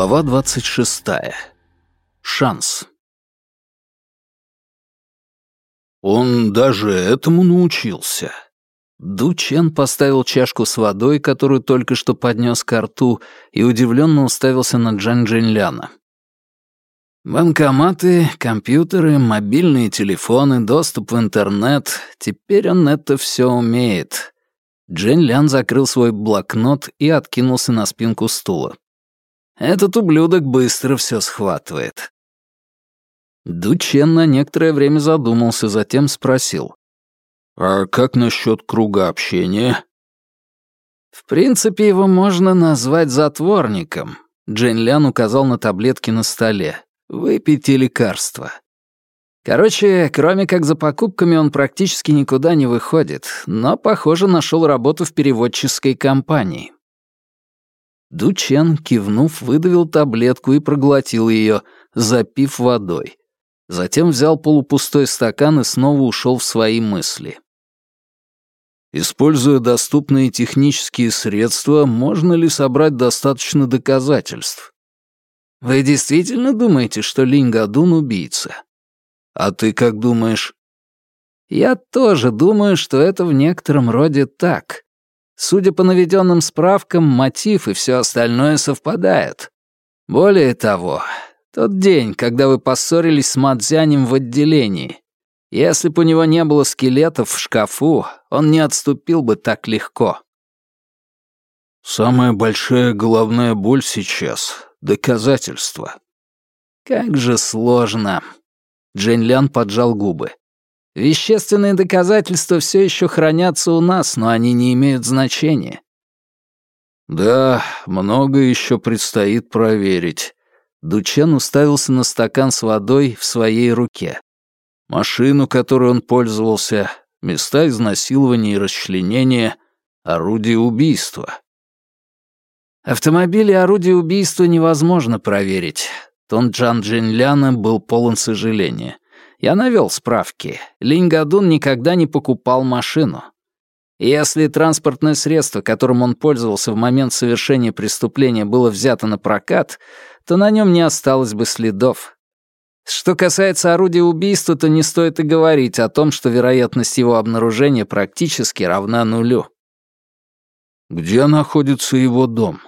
Глава 26. Шанс. Он даже этому научился. Ду Чен поставил чашку с водой, которую только что поднес к рту, и удивленно уставился на Джан Джинляна. Банкоматы, компьютеры, мобильные телефоны, доступ в интернет — теперь он это все умеет. Джен Лян закрыл свой блокнот и откинулся на спинку стула. Этот ублюдок быстро все схватывает. Дучен на некоторое время задумался, затем спросил. «А как насчет круга общения?» «В принципе, его можно назвать затворником», — Джен Лян указал на таблетки на столе. «Выпейте лекарства. Короче, кроме как за покупками он практически никуда не выходит, но, похоже, нашел работу в переводческой компании. Дучен, кивнув, выдавил таблетку и проглотил ее, запив водой. Затем взял полупустой стакан и снова ушел в свои мысли. Используя доступные технические средства, можно ли собрать достаточно доказательств? Вы действительно думаете, что Линь Гадун убийца? А ты как думаешь? Я тоже думаю, что это в некотором роде так. Судя по наведенным справкам, мотив и все остальное совпадают. Более того, тот день, когда вы поссорились с Мадзянем в отделении, если бы у него не было скелетов в шкафу, он не отступил бы так легко. Самая большая головная боль сейчас — доказательства. Как же сложно. Джейн Лян поджал губы. Вещественные доказательства все еще хранятся у нас, но они не имеют значения. Да, много еще предстоит проверить. Дучен уставился на стакан с водой в своей руке. Машину, которой он пользовался, места изнасилования и расчленения, орудие убийства. Автомобили и орудие убийства невозможно проверить. Тон Джан Джинляна был полон сожаления. Я навел справки. Линь Гадун никогда не покупал машину. Если транспортное средство, которым он пользовался в момент совершения преступления, было взято на прокат, то на нем не осталось бы следов. Что касается орудия убийства, то не стоит и говорить о том, что вероятность его обнаружения практически равна нулю. «Где находится его дом?»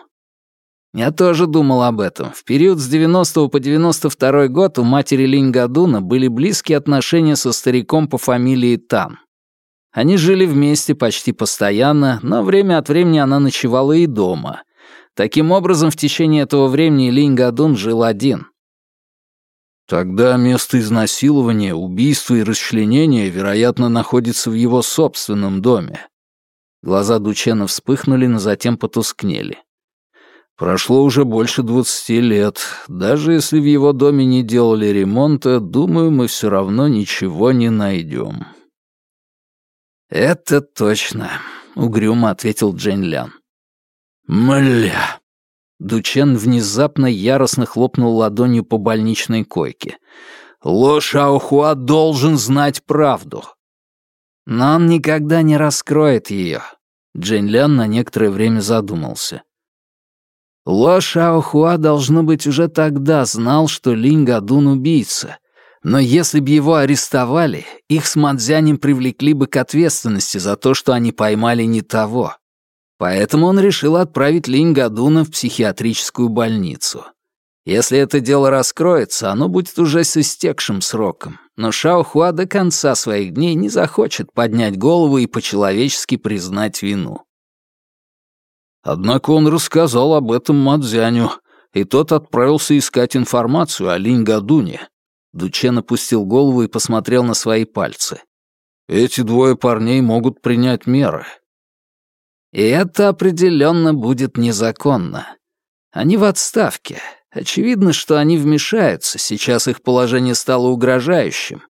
Я тоже думал об этом. В период с 90 по 92 год у матери Линь Гадуна были близкие отношения со стариком по фамилии Тан. Они жили вместе почти постоянно, но время от времени она ночевала и дома. Таким образом, в течение этого времени Линь Гадун жил один. Тогда место изнасилования, убийства и расчленения, вероятно, находится в его собственном доме. Глаза Дучена вспыхнули, но затем потускнели. Прошло уже больше двадцати лет. Даже если в его доме не делали ремонта, думаю, мы все равно ничего не найдем. «Это точно», — угрюмо ответил Джейн Лян. «Мля!» Дучен внезапно яростно хлопнул ладонью по больничной койке. «Ло Шаохуа должен знать правду!» «Но он никогда не раскроет ее», — Джейн Лян на некоторое время задумался. Ло Шаохуа, должно быть, уже тогда знал, что Линь Гадун убийца. Но если бы его арестовали, их с Мадзянем привлекли бы к ответственности за то, что они поймали не того. Поэтому он решил отправить Линь Гадуна в психиатрическую больницу. Если это дело раскроется, оно будет уже с истекшим сроком. Но Шаохуа до конца своих дней не захочет поднять голову и по-человечески признать вину. Однако он рассказал об этом Мадзяню, и тот отправился искать информацию о Линь-Гадуне. Дучен опустил голову и посмотрел на свои пальцы. «Эти двое парней могут принять меры». «И это определенно будет незаконно. Они в отставке. Очевидно, что они вмешаются, сейчас их положение стало угрожающим».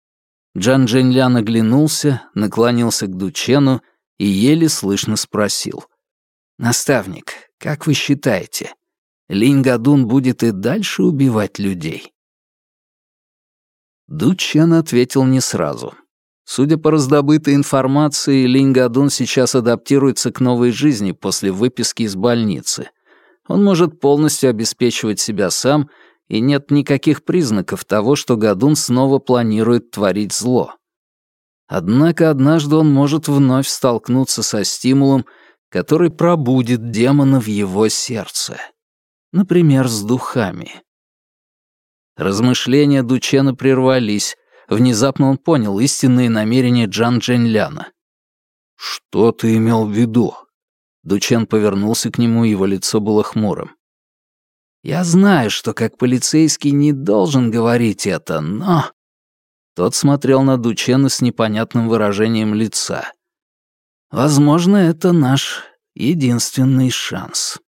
Джан Джинлян оглянулся, наклонился к Дучену и еле слышно спросил. «Наставник, как вы считаете, Линь Гадун будет и дальше убивать людей?» Дучен ответил не сразу. Судя по раздобытой информации, Линь Гадун сейчас адаптируется к новой жизни после выписки из больницы. Он может полностью обеспечивать себя сам, и нет никаких признаков того, что Гадун снова планирует творить зло. Однако однажды он может вновь столкнуться со стимулом, который пробудит демона в его сердце. Например, с духами. Размышления Дучена прервались. Внезапно он понял истинные намерения Джан Дженляна. «Что ты имел в виду?» Дучен повернулся к нему, его лицо было хмурым. «Я знаю, что как полицейский не должен говорить это, но...» Тот смотрел на Дучена с непонятным выражением лица. «Возможно, это наш единственный шанс».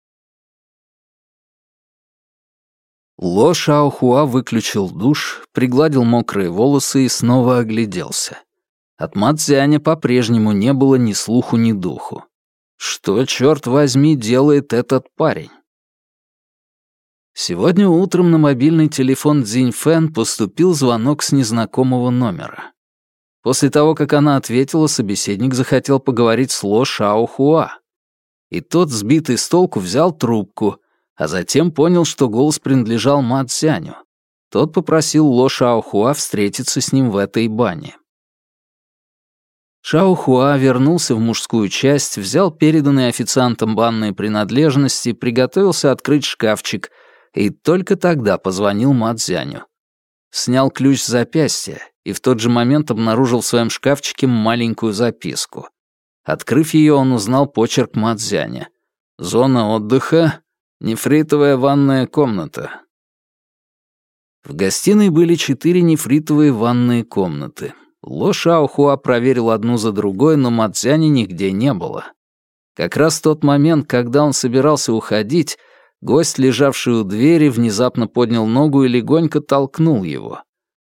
Ло Шаохуа выключил душ, пригладил мокрые волосы и снова огляделся. От Мацзяня по-прежнему не было ни слуху, ни духу. Что, черт возьми, делает этот парень? Сегодня утром на мобильный телефон Цзиньфэн поступил звонок с незнакомого номера. После того, как она ответила, собеседник захотел поговорить с Ло Шаохуа. И тот, сбитый с толку, взял трубку, а затем понял, что голос принадлежал Ма Цзяню. Тот попросил Ло Шаохуа встретиться с ним в этой бане. Шаохуа вернулся в мужскую часть, взял переданные официантом банные принадлежности, приготовился открыть шкафчик и только тогда позвонил Ма Цзяню. Снял ключ с запястья и в тот же момент обнаружил в своем шкафчике маленькую записку. Открыв ее, он узнал почерк Мадзяня. «Зона отдыха, Нефритовая ванная комната. В гостиной были четыре нефритовые ванные комнаты. Ло Шаохуа проверил одну за другой, но Мадзяни нигде не было. Как раз в тот момент, когда он собирался уходить, гость, лежавший у двери, внезапно поднял ногу и легонько толкнул его.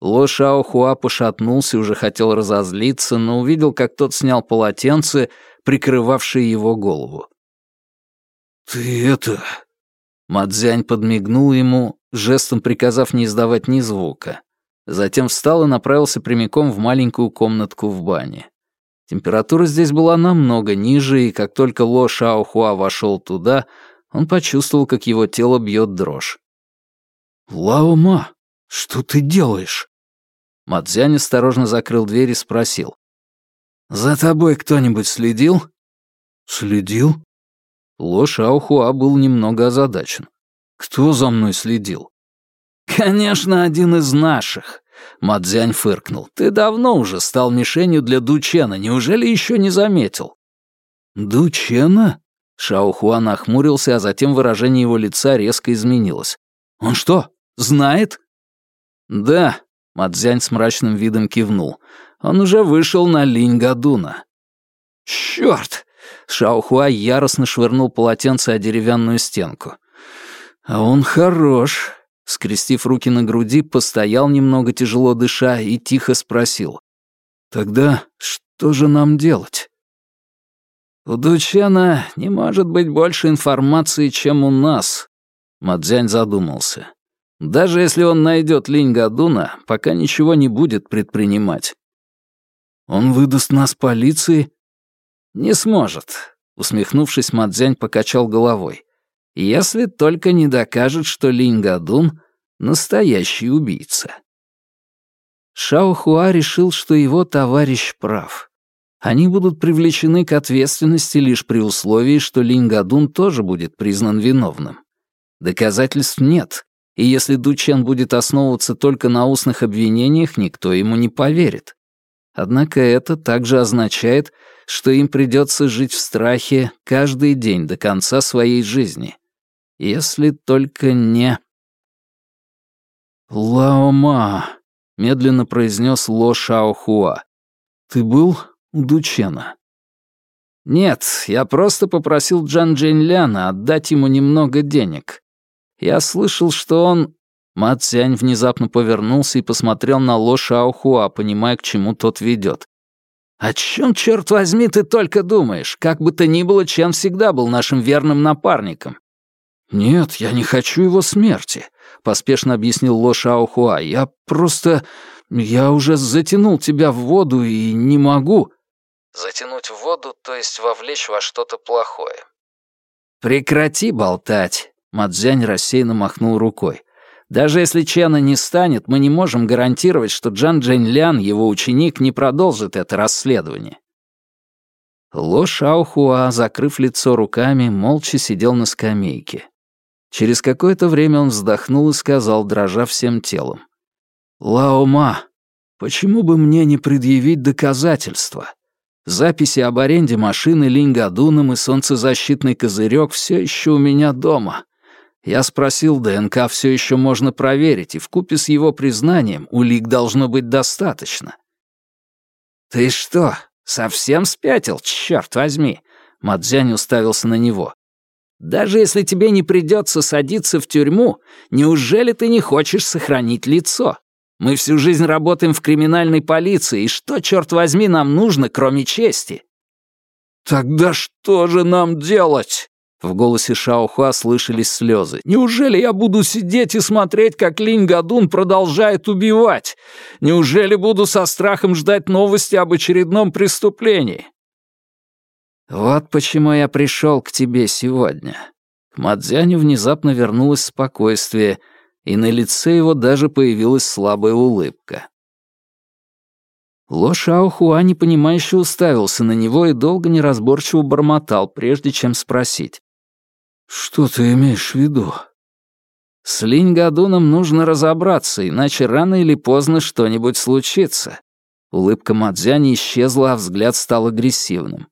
Ло Шаохуа пошатнулся и уже хотел разозлиться, но увидел, как тот снял полотенце, прикрывавшее его голову. «Ты это... Мадзянь подмигнул ему, жестом приказав не издавать ни звука. Затем встал и направился прямиком в маленькую комнатку в бане. Температура здесь была намного ниже, и как только Ло Шаохуа вошел туда, он почувствовал, как его тело бьет дрожь. «Лао Ма, что ты делаешь?» Мадзянь осторожно закрыл дверь и спросил. «За тобой кто-нибудь следил?» «Следил?» Ло Шаохуа был немного озадачен. «Кто за мной следил?» «Конечно, один из наших», — Мадзянь фыркнул. «Ты давно уже стал мишенью для Дучена, неужели еще не заметил?» «Дучена?» Шаохуа нахмурился, а затем выражение его лица резко изменилось. «Он что, знает?» «Да», — Мадзянь с мрачным видом кивнул. «Он уже вышел на линь Гадуна». «Чёрт! Шаохуа яростно швырнул полотенце о деревянную стенку. «А он хорош!» Скрестив руки на груди, постоял немного тяжело дыша и тихо спросил. «Тогда что же нам делать?» «У Дучена не может быть больше информации, чем у нас», — Мадзянь задумался. «Даже если он найдет Линь Гадуна, пока ничего не будет предпринимать». «Он выдаст нас полиции?» «Не сможет», — усмехнувшись, Мадзянь покачал головой. «Если только не докажет, что Линь Гадун — настоящий убийца». Шао Хуа решил, что его товарищ прав. Они будут привлечены к ответственности лишь при условии, что Линь Гадун тоже будет признан виновным. Доказательств нет, и если Дучен будет основываться только на устных обвинениях, никто ему не поверит. Однако это также означает, что им придется жить в страхе каждый день до конца своей жизни. Если только не... «Лаома», — медленно произнес Ло Шаохуа. «Ты был Дучена?» «Нет, я просто попросил Джан Джейнляна отдать ему немного денег. Я слышал, что он...» Ма Цянь внезапно повернулся и посмотрел на Ло Шаохуа, понимая, к чему тот ведет. «О чем, черт возьми, ты только думаешь? Как бы то ни было, Чен всегда был нашим верным напарником». «Нет, я не хочу его смерти», — поспешно объяснил Ло Шаохуа. «Я просто... Я уже затянул тебя в воду и не могу...» «Затянуть в воду, то есть вовлечь во что-то плохое». «Прекрати болтать», — Мадзянь рассеянно махнул рукой. «Даже если Чена не станет, мы не можем гарантировать, что Джан Джень Лян, его ученик, не продолжит это расследование». Ло Шаохуа, закрыв лицо руками, молча сидел на скамейке. Через какое-то время он вздохнул и сказал, дрожа всем телом. «Лао Ма, почему бы мне не предъявить доказательства? Записи об аренде машины Лингадуном и солнцезащитный козырек все еще у меня дома. Я спросил, ДНК все еще можно проверить, и вкупе с его признанием улик должно быть достаточно». «Ты что, «Совсем спятил, черт возьми!» Мадзянь уставился на него. «Даже если тебе не придется садиться в тюрьму, неужели ты не хочешь сохранить лицо? Мы всю жизнь работаем в криминальной полиции, и что, черт возьми, нам нужно, кроме чести?» «Тогда что же нам делать?» В голосе Шаохуа слышались слезы. «Неужели я буду сидеть и смотреть, как Линь Гадун продолжает убивать? Неужели буду со страхом ждать новости об очередном преступлении?» «Вот почему я пришел к тебе сегодня». К Мадзяню внезапно вернулось спокойствие, и на лице его даже появилась слабая улыбка. Ло Шаохуа непонимающе уставился на него и долго неразборчиво бормотал, прежде чем спросить. «Что ты имеешь в виду?» «С Линь-Гадуном нужно разобраться, иначе рано или поздно что-нибудь случится». Улыбка Мадзяни исчезла, а взгляд стал агрессивным.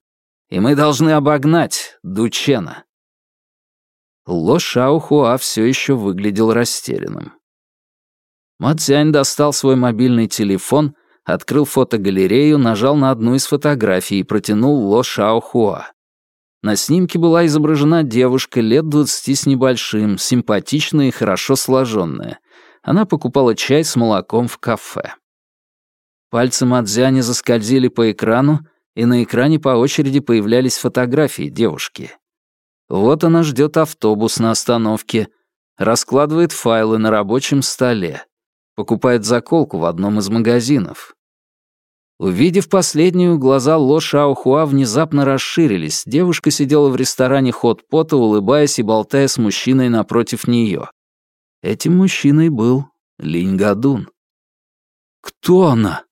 «И мы должны обогнать Дучена». Ло Шаохуа все еще выглядел растерянным. Мадзянь достал свой мобильный телефон, открыл фотогалерею, нажал на одну из фотографий и протянул Ло Шаохуа. На снимке была изображена девушка лет двадцати с небольшим, симпатичная и хорошо сложенная. Она покупала чай с молоком в кафе. Пальцы Мадзяни заскользили по экрану, и на экране по очереди появлялись фотографии девушки. Вот она ждет автобус на остановке, раскладывает файлы на рабочем столе, покупает заколку в одном из магазинов, Увидев последнюю, глаза Ло Шаохуа внезапно расширились. Девушка сидела в ресторане хот-пота, улыбаясь и болтая с мужчиной напротив нее. Этим мужчиной был Линь Гадун. «Кто она?»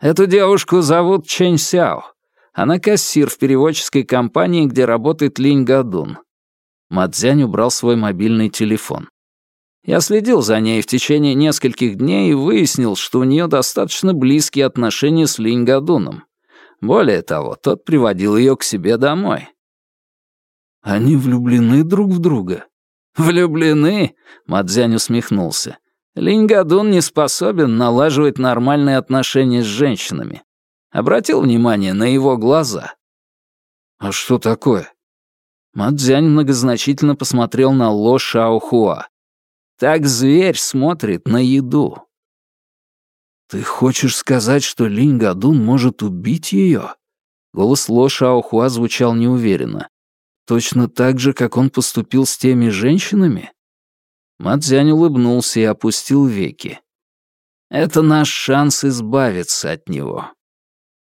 «Эту девушку зовут Чэнь Сяо. Она кассир в переводческой компании, где работает Линь Гадун». Мадзянь убрал свой мобильный телефон. Я следил за ней в течение нескольких дней и выяснил, что у нее достаточно близкие отношения с Линь Гадуном. Более того, тот приводил ее к себе домой. «Они влюблены друг в друга?» «Влюблены?» — Мадзянь усмехнулся. Линь Гадун не способен налаживать нормальные отношения с женщинами. Обратил внимание на его глаза. «А что такое?» Мадзянь многозначительно посмотрел на Ло Шаохуа. Так зверь смотрит на еду. «Ты хочешь сказать, что Линь Гадун может убить ее?» Голос Ло Шаохуа звучал неуверенно. «Точно так же, как он поступил с теми женщинами?» Мадзянь улыбнулся и опустил веки. «Это наш шанс избавиться от него».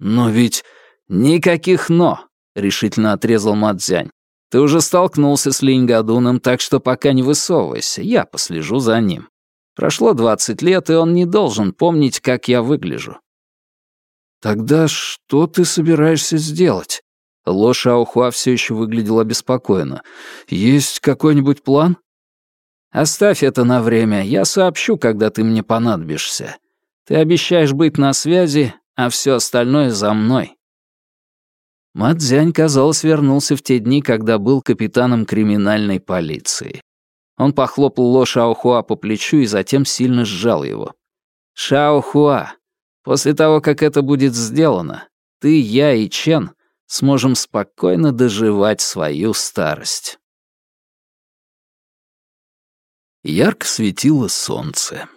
«Но ведь...» «Никаких «но», — решительно отрезал Мадзянь. Ты уже столкнулся с Линьгадуном, так что пока не высовывайся, я послежу за ним. Прошло двадцать лет, и он не должен помнить, как я выгляжу». «Тогда что ты собираешься сделать?» Ло Шаохуа все еще выглядел обеспокоенно. «Есть какой-нибудь план?» «Оставь это на время, я сообщу, когда ты мне понадобишься. Ты обещаешь быть на связи, а все остальное за мной». Мадзянь, казалось, вернулся в те дни, когда был капитаном криминальной полиции. Он похлопал Ло Шаохуа по плечу и затем сильно сжал его. «Шаохуа, после того, как это будет сделано, ты, я и Чен сможем спокойно доживать свою старость». Ярко светило солнце.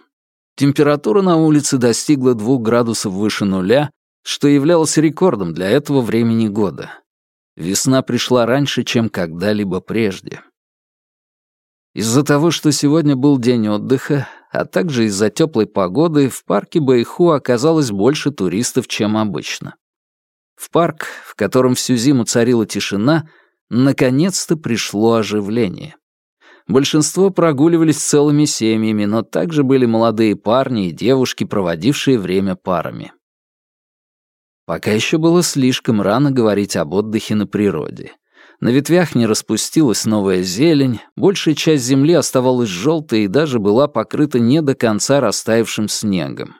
Температура на улице достигла двух градусов выше нуля, что являлось рекордом для этого времени года. Весна пришла раньше, чем когда-либо прежде. Из-за того, что сегодня был день отдыха, а также из-за теплой погоды, в парке Бэйху оказалось больше туристов, чем обычно. В парк, в котором всю зиму царила тишина, Наконец-то пришло оживление. Большинство прогуливались целыми семьями, но также были молодые парни и девушки, проводившие время парами. Пока еще было слишком рано говорить об отдыхе на природе. На ветвях не распустилась новая зелень, большая часть земли оставалась желтой и даже была покрыта не до конца растаявшим снегом.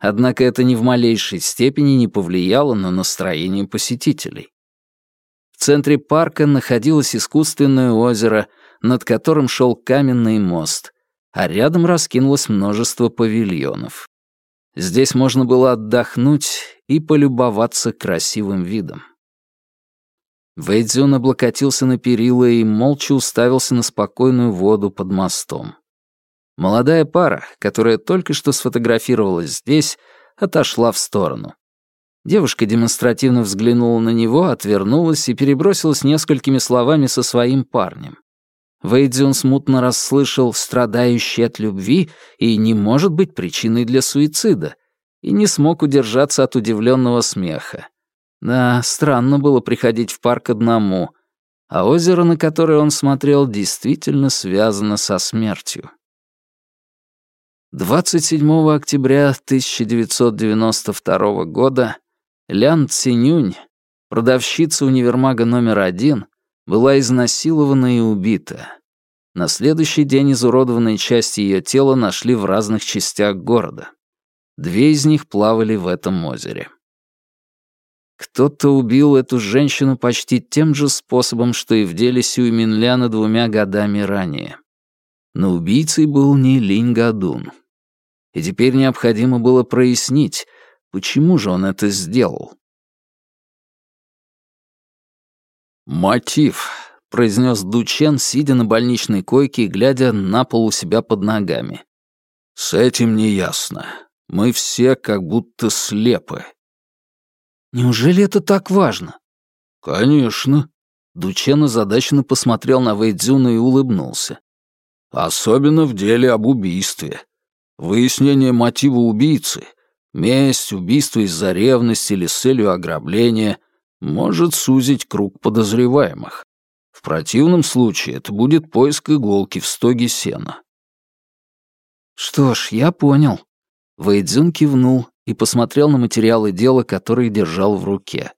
Однако это ни в малейшей степени не повлияло на настроение посетителей. В центре парка находилось искусственное озеро, над которым шел каменный мост, а рядом раскинулось множество павильонов. Здесь можно было отдохнуть и полюбоваться красивым видом. Вэйдзюн облокотился на перила и молча уставился на спокойную воду под мостом. Молодая пара, которая только что сфотографировалась здесь, отошла в сторону. Девушка демонстративно взглянула на него, отвернулась и перебросилась несколькими словами со своим парнем. Вэйдзюн смутно расслышал «страдающий от любви» и «не может быть причиной для суицида», и не смог удержаться от удивленного смеха. Да, странно было приходить в парк одному, а озеро, на которое он смотрел, действительно связано со смертью. 27 октября 1992 года Лян Цинюнь, продавщица универмага номер один, была изнасилована и убита. На следующий день изуродованные части ее тела нашли в разных частях города. Две из них плавали в этом озере. Кто-то убил эту женщину почти тем же способом, что и в деле Сюй Минляна двумя годами ранее. Но убийцей был не Линь Гадун. И теперь необходимо было прояснить, почему же он это сделал. «Мотив», — произнес Дучен, сидя на больничной койке и глядя на пол у себя под ногами. «С этим не ясно. Мы все как будто слепы». «Неужели это так важно?» «Конечно». Дучен озадаченно посмотрел на Вэйдзюна и улыбнулся. «Особенно в деле об убийстве. Выяснение мотива убийцы, месть, убийство из-за ревности или с целью ограбления может сузить круг подозреваемых. В противном случае это будет поиск иголки в стоге сена. «Что ж, я понял». Вэйдзюн кивнул и посмотрел на материалы дела, которые держал в руке.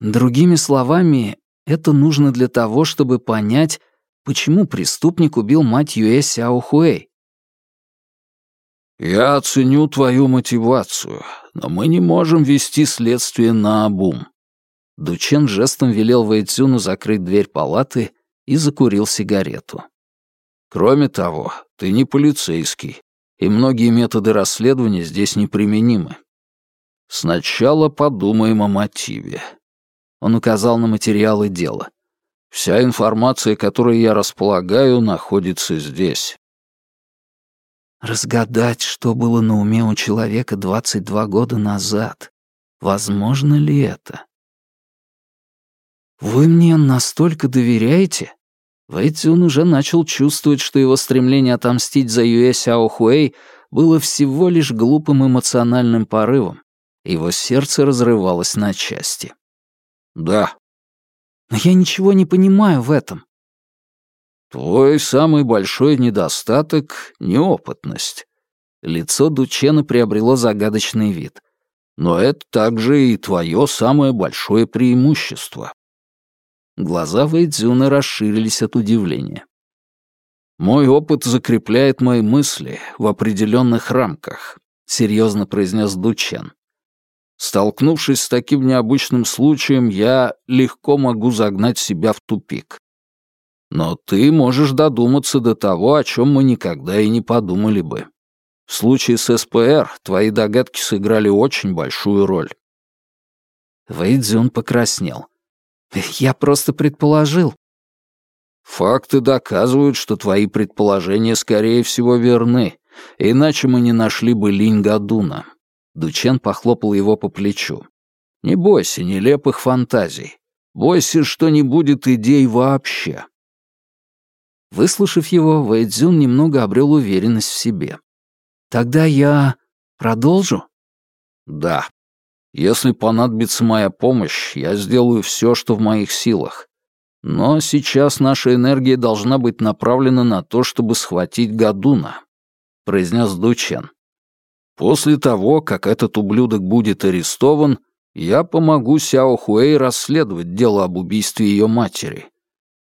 Другими словами, это нужно для того, чтобы понять, почему преступник убил мать Юэ Сяо Хуэй. «Я оценю твою мотивацию, но мы не можем вести следствие на обум. Дучен жестом велел Вэйцюну закрыть дверь палаты и закурил сигарету. «Кроме того, ты не полицейский, и многие методы расследования здесь неприменимы. Сначала подумаем о мотиве». Он указал на материалы дела. «Вся информация, которой я располагаю, находится здесь». Разгадать, что было на уме у человека 22 года назад. Возможно ли это? «Вы мне настолько доверяете?» Вэйцзюн уже начал чувствовать, что его стремление отомстить за Юэ Сяо Хуэй было всего лишь глупым эмоциональным порывом. Его сердце разрывалось на части. «Да». «Но я ничего не понимаю в этом». «Твой самый большой недостаток — неопытность». Лицо Дучена приобрело загадочный вид. «Но это также и твое самое большое преимущество». Глаза Вэйдзюна расширились от удивления. «Мой опыт закрепляет мои мысли в определенных рамках», — серьезно произнес Дучен. «Столкнувшись с таким необычным случаем, я легко могу загнать себя в тупик. Но ты можешь додуматься до того, о чем мы никогда и не подумали бы. В случае с СПР твои догадки сыграли очень большую роль». Вэйдзюн покраснел. Я просто предположил. Факты доказывают, что твои предположения, скорее всего, верны, иначе мы не нашли бы Линь Гадуна. Дучен похлопал его по плечу. Не бойся нелепых фантазий. Бойся, что не будет идей вообще. Выслушав его, Вэйдзюн немного обрел уверенность в себе. «Тогда я продолжу?» «Да», если понадобится моя помощь, я сделаю все, что в моих силах. Но сейчас наша энергия должна быть направлена на то, чтобы схватить Гадуна», — произнес Дучен. «После того, как этот ублюдок будет арестован, я помогу Сяо Хуэй расследовать дело об убийстве ее матери.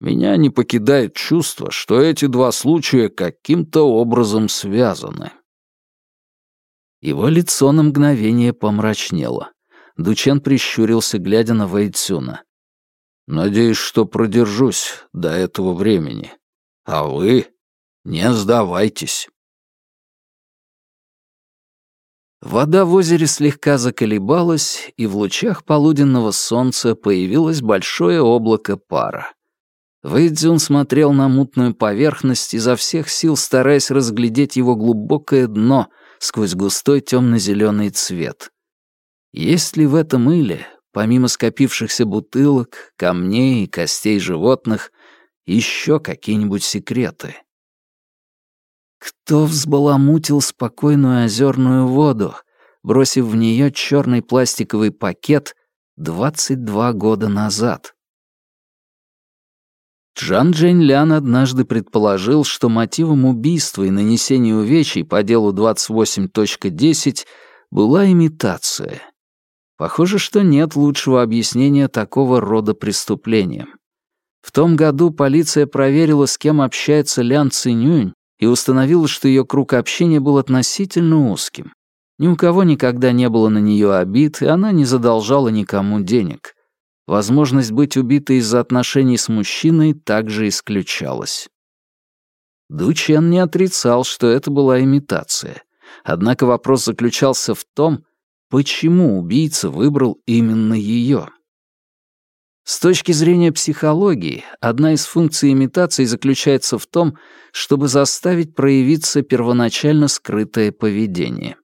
Меня не покидает чувство, что эти два случая каким-то образом связаны». Его лицо на мгновение помрачнело. Дучен прищурился, глядя на Вэйцюна. «Надеюсь, что продержусь до этого времени. А вы не сдавайтесь». Вода в озере слегка заколебалась, и в лучах полуденного солнца появилось большое облако пара. Вэйдзюн смотрел на мутную поверхность, изо всех сил стараясь разглядеть его глубокое дно сквозь густой темно-зеленый цвет. Есть ли в этом иле, помимо скопившихся бутылок, камней и костей животных, еще какие-нибудь секреты? Кто взбаламутил спокойную озерную воду, бросив в нее черный пластиковый пакет 22 года назад? Джан Джень Лян однажды предположил, что мотивом убийства и нанесения увечий по делу 28.10 была имитация. Похоже, что нет лучшего объяснения такого рода преступлениям. В том году полиция проверила, с кем общается Лян Цинюнь, и установила, что ее круг общения был относительно узким. Ни у кого никогда не было на нее обид, и она не задолжала никому денег. Возможность быть убитой из-за отношений с мужчиной также исключалась. Дучен не отрицал, что это была имитация. Однако вопрос заключался в том, почему убийца выбрал именно ее. С точки зрения психологии, одна из функций имитации заключается в том, чтобы заставить проявиться первоначально скрытое поведение.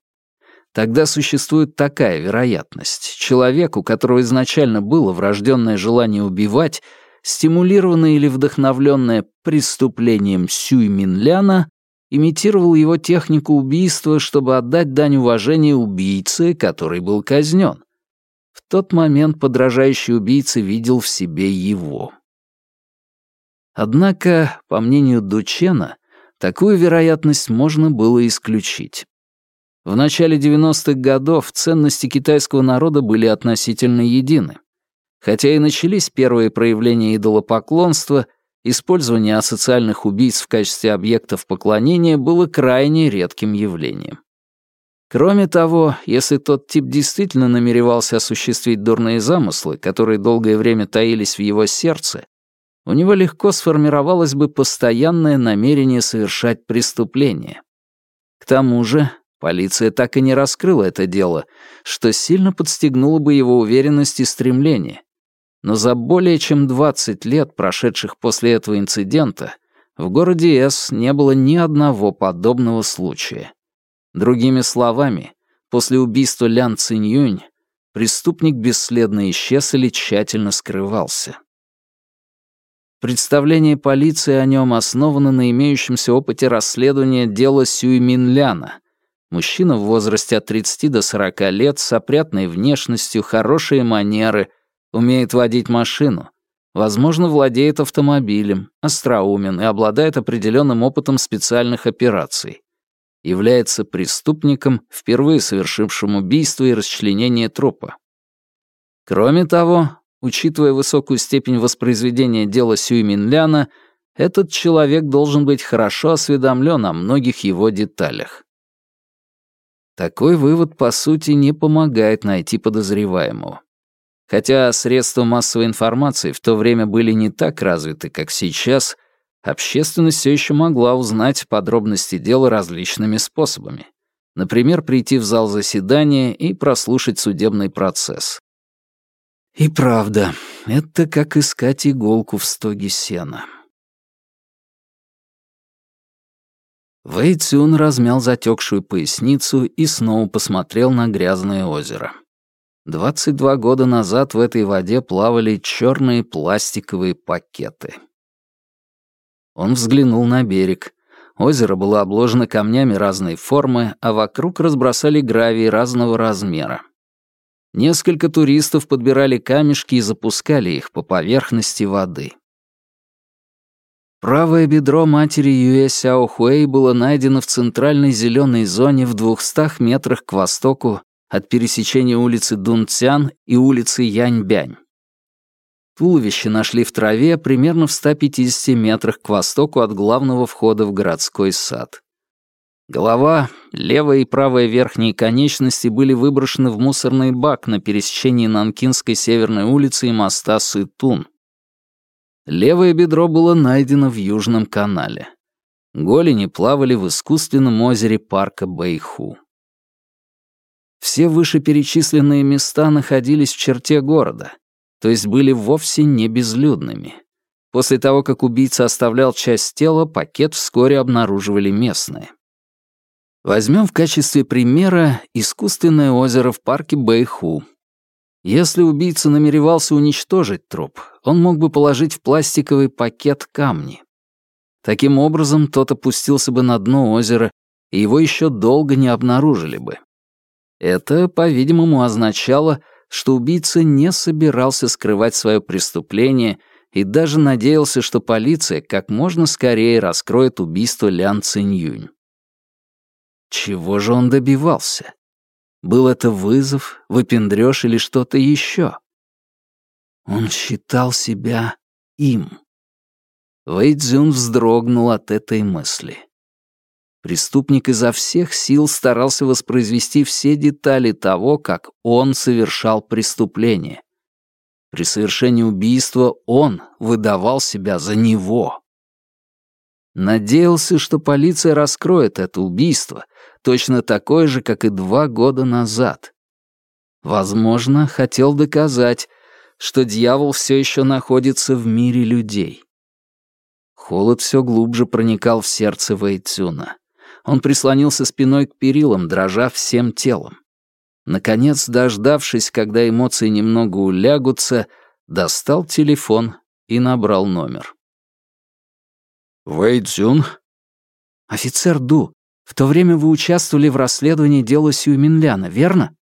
Тогда существует такая вероятность. Человек, у которого изначально было врожденное желание убивать, стимулированное или вдохновленное преступлением Сюй Минляна, имитировал его технику убийства, чтобы отдать дань уважения убийце, который был казнен. В тот момент подражающий убийца видел в себе его. Однако, по мнению Дучена, такую вероятность можно было исключить. В начале 90-х годов ценности китайского народа были относительно едины. Хотя и начались первые проявления идолопоклонства, использование асоциальных убийц в качестве объектов поклонения было крайне редким явлением. Кроме того, если тот тип действительно намеревался осуществить дурные замыслы, которые долгое время таились в его сердце, у него легко сформировалось бы постоянное намерение совершать преступление. К тому же, Полиция так и не раскрыла это дело, что сильно подстегнуло бы его уверенность и стремление. Но за более чем 20 лет, прошедших после этого инцидента, в городе С не было ни одного подобного случая. Другими словами, после убийства Лян Циньюнь преступник бесследно исчез или тщательно скрывался. Представление полиции о нем основано на имеющемся опыте расследования дела Сюй Мин Ляна, Мужчина в возрасте от 30 до 40 лет с опрятной внешностью, хорошие манеры, умеет водить машину, возможно, владеет автомобилем, остроумен и обладает определенным опытом специальных операций. Является преступником, впервые совершившим убийство и расчленение трупа. Кроме того, учитывая высокую степень воспроизведения дела Сюйминляна, этот человек должен быть хорошо осведомлен о многих его деталях. Такой вывод, по сути, не помогает найти подозреваемого. Хотя средства массовой информации в то время были не так развиты, как сейчас, общественность все еще могла узнать подробности дела различными способами. Например, прийти в зал заседания и прослушать судебный процесс. И правда, это как искать иголку в стоге сена. Вэй Цюн размял затекшую поясницу и снова посмотрел на грязное озеро. Двадцать два года назад в этой воде плавали черные пластиковые пакеты. Он взглянул на берег. Озеро было обложено камнями разной формы, а вокруг разбросали гравий разного размера. Несколько туристов подбирали камешки и запускали их по поверхности воды. Правое бедро матери Юэ Сяо Хуэй было найдено в центральной зеленой зоне в двухстах метрах к востоку от пересечения улицы Дунцян и улицы Яньбянь. Туловище нашли в траве примерно в 150 метрах к востоку от главного входа в городской сад. Голова, левая и правая верхние конечности были выброшены в мусорный бак на пересечении Нанкинской северной улицы и моста Сытун. Левое бедро было найдено в Южном канале. Голени плавали в искусственном озере парка Бэйху. Все вышеперечисленные места находились в черте города, то есть были вовсе не безлюдными. После того, как убийца оставлял часть тела, пакет вскоре обнаруживали местные. Возьмем в качестве примера искусственное озеро в парке Бэйху. Если убийца намеревался уничтожить труп, он мог бы положить в пластиковый пакет камни. Таким образом, тот опустился бы на дно озера, и его еще долго не обнаружили бы. Это, по-видимому, означало, что убийца не собирался скрывать свое преступление и даже надеялся, что полиция как можно скорее раскроет убийство Лян Циньюнь. Чего же он добивался? Был это вызов, выпендрёж или что-то еще? Он считал себя им. Вэйдзюн вздрогнул от этой мысли. Преступник изо всех сил старался воспроизвести все детали того, как он совершал преступление. При совершении убийства он выдавал себя за него. Надеялся, что полиция раскроет это убийство, точно такое же, как и два года назад. Возможно, хотел доказать, что дьявол все еще находится в мире людей. Холод все глубже проникал в сердце Вэйцюна. Он прислонился спиной к перилам, дрожа всем телом. Наконец, дождавшись, когда эмоции немного улягутся, достал телефон и набрал номер. «Вэйцзюн?» «Офицер Ду, в то время вы участвовали в расследовании дела Сюйминляна, верно?»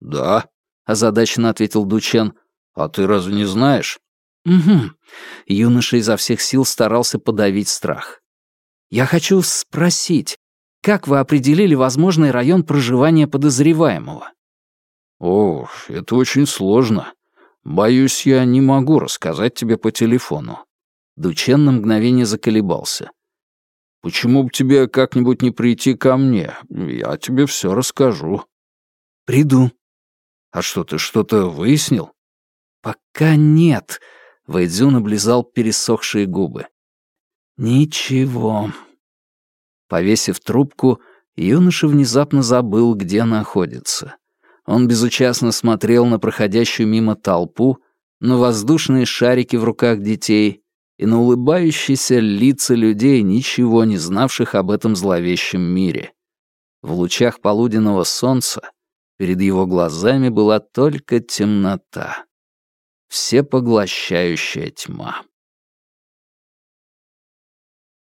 «Да», — озадаченно ответил Дучен. «А ты разве не знаешь?» «Угу». Юноша изо всех сил старался подавить страх. «Я хочу спросить, как вы определили возможный район проживания подозреваемого?» «О, это очень сложно. Боюсь, я не могу рассказать тебе по телефону». Дучен на мгновение заколебался. Почему бы тебе как-нибудь не прийти ко мне? Я тебе все расскажу». «Приду». «А что, ты что-то выяснил?» «Пока нет», — Вэйдзюн облизал пересохшие губы. «Ничего». Повесив трубку, юноша внезапно забыл, где находится. Он безучастно смотрел на проходящую мимо толпу, на воздушные шарики в руках детей и на улыбающиеся лица людей, ничего не знавших об этом зловещем мире. В лучах полуденного солнца перед его глазами была только темнота, всепоглощающая тьма.